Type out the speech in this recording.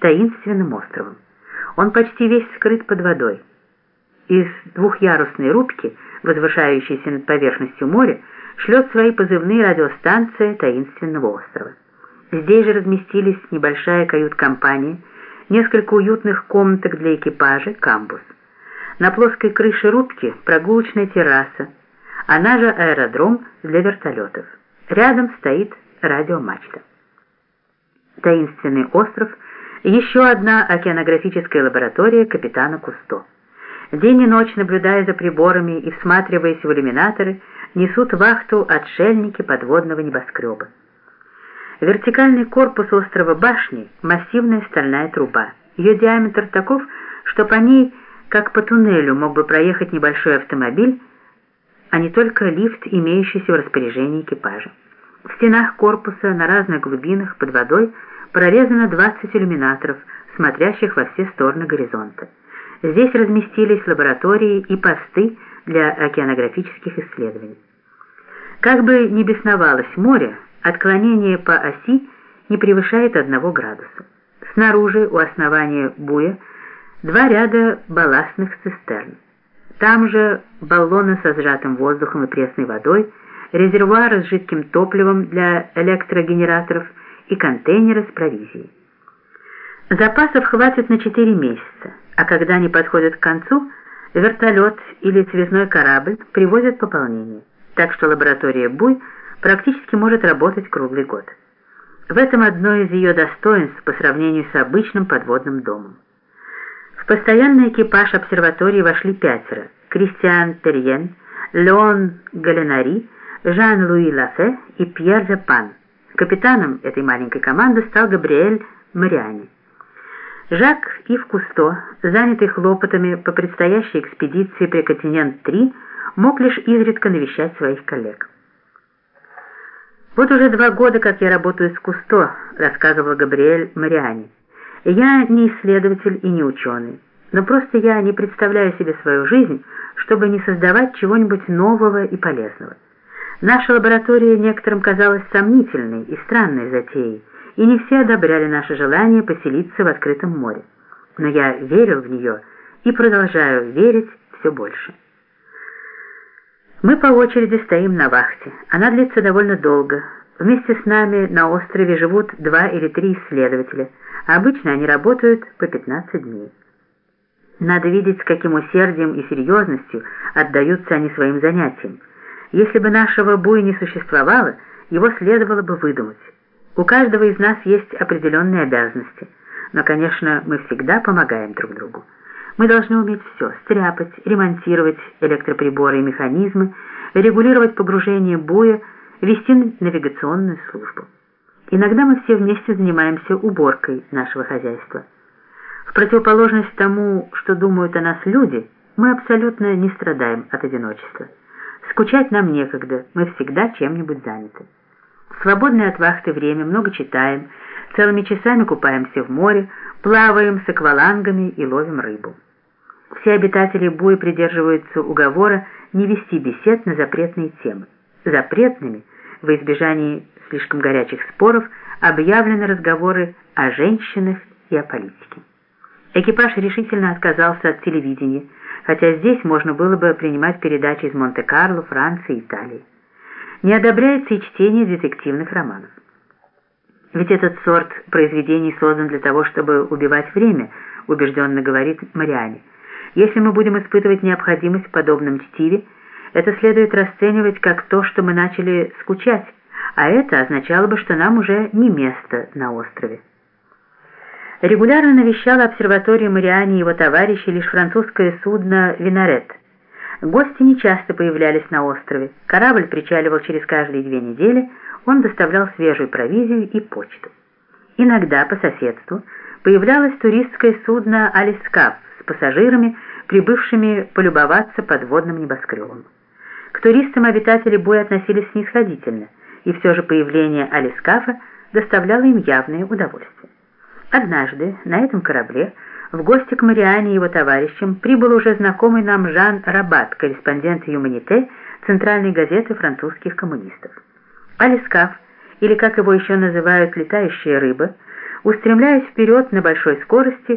таинственным островом. Он почти весь скрыт под водой. Из двухъярусной рубки, возвышающейся над поверхностью моря, шлет свои позывные радиостанция таинственного острова. Здесь же разместились небольшая кают-компания, несколько уютных комнаток для экипажа, камбус. На плоской крыше рубки прогулочная терраса, она же аэродром для вертолетов. Рядом стоит радиомачта. Таинственный остров – еще одна океанографическая лаборатория капитана Кусто. День и ночь, наблюдая за приборами и всматриваясь в иллюминаторы, несут вахту отшельники подводного небоскреба. Вертикальный корпус острова башни – массивная стальная труба. Ее диаметр таков, что по ней, как по туннелю, мог бы проехать небольшой автомобиль, а не только лифт, имеющийся в распоряжении экипажа. В стенах корпуса на разных глубинах под водой прорезано 20 иллюминаторов, смотрящих во все стороны горизонта. Здесь разместились лаборатории и посты для океанографических исследований. Как бы ни бесновалось море, отклонение по оси не превышает 1 градуса. Снаружи, у основания буя, два ряда балластных цистерн. Там же баллоны со сжатым воздухом и пресной водой, резервуары с жидким топливом для электрогенераторов и контейнеры с провизией. Запасов хватит на 4 месяца, а когда они подходят к концу, вертолет или связной корабль привозят пополнение, так что лаборатория Буй практически может работать круглый год. В этом одно из ее достоинств по сравнению с обычным подводным домом. В постоянный экипаж обсерватории вошли пятеро – Кристиан Терьен, Леон Галенари, Жан-Луи Лафе и Пьер Жепан. Капитаном этой маленькой команды стал Габриэль Мариани. Жак Ив Кусто, занятый хлопотами по предстоящей экспедиции при Континент-3, мог лишь изредка навещать своих коллег. «Вот уже два года, как я работаю с Кусто», — рассказывал Габриэль Мариани. «Я не исследователь и не ученый, но просто я не представляю себе свою жизнь, чтобы не создавать чего-нибудь нового и полезного». Наша лаборатория некоторым казалась сомнительной и странной затеей, и не все одобряли наше желание поселиться в открытом море. Но я верил в нее и продолжаю верить все больше. Мы по очереди стоим на вахте. Она длится довольно долго. Вместе с нами на острове живут два или три исследователя, а обычно они работают по 15 дней. Надо видеть, с каким усердием и серьезностью отдаются они своим занятиям. Если бы нашего буя не существовало, его следовало бы выдумать. У каждого из нас есть определенные обязанности, но, конечно, мы всегда помогаем друг другу. Мы должны уметь все – стряпать, ремонтировать электроприборы и механизмы, регулировать погружение буя, вести навигационную службу. Иногда мы все вместе занимаемся уборкой нашего хозяйства. В противоположность тому, что думают о нас люди, мы абсолютно не страдаем от одиночества. Скучать нам некогда, мы всегда чем-нибудь заняты. В свободное от вахты время много читаем, целыми часами купаемся в море, плаваем с аквалангами и ловим рыбу. Все обитатели Буи придерживаются уговора не вести бесед на запретные темы. Запретными, во избежании слишком горячих споров, объявлены разговоры о женщинах и о политике. Экипаж решительно отказался от телевидения, хотя здесь можно было бы принимать передачи из Монте-Карло, Франции, Италии. Не одобряется и чтение детективных романов. Ведь этот сорт произведений создан для того, чтобы убивать время, убежденно говорит Мариане. Если мы будем испытывать необходимость в подобном чтиве, это следует расценивать как то, что мы начали скучать, а это означало бы, что нам уже не место на острове регулярно навещала обсерваторию Мариани и его товарищи лишь французское судно «Винарет». Гости нечасто появлялись на острове. Корабль причаливал через каждые две недели, он доставлял свежую провизию и почту. Иногда по соседству появлялось туристское судно «Алискап» с пассажирами, прибывшими полюбоваться подводным небоскребом. К туристам обитатели боя относились снисходительно, и все же появление Алискафа доставляло им явное удовольствие. Однажды на этом корабле в гости к Мариане и его товарищам прибыл уже знакомый нам Жан Рабат, корреспондент «Юманите» центральной газеты французских коммунистов. Алискаф, или как его еще называют «летающая рыба», устремляясь вперед на большой скорости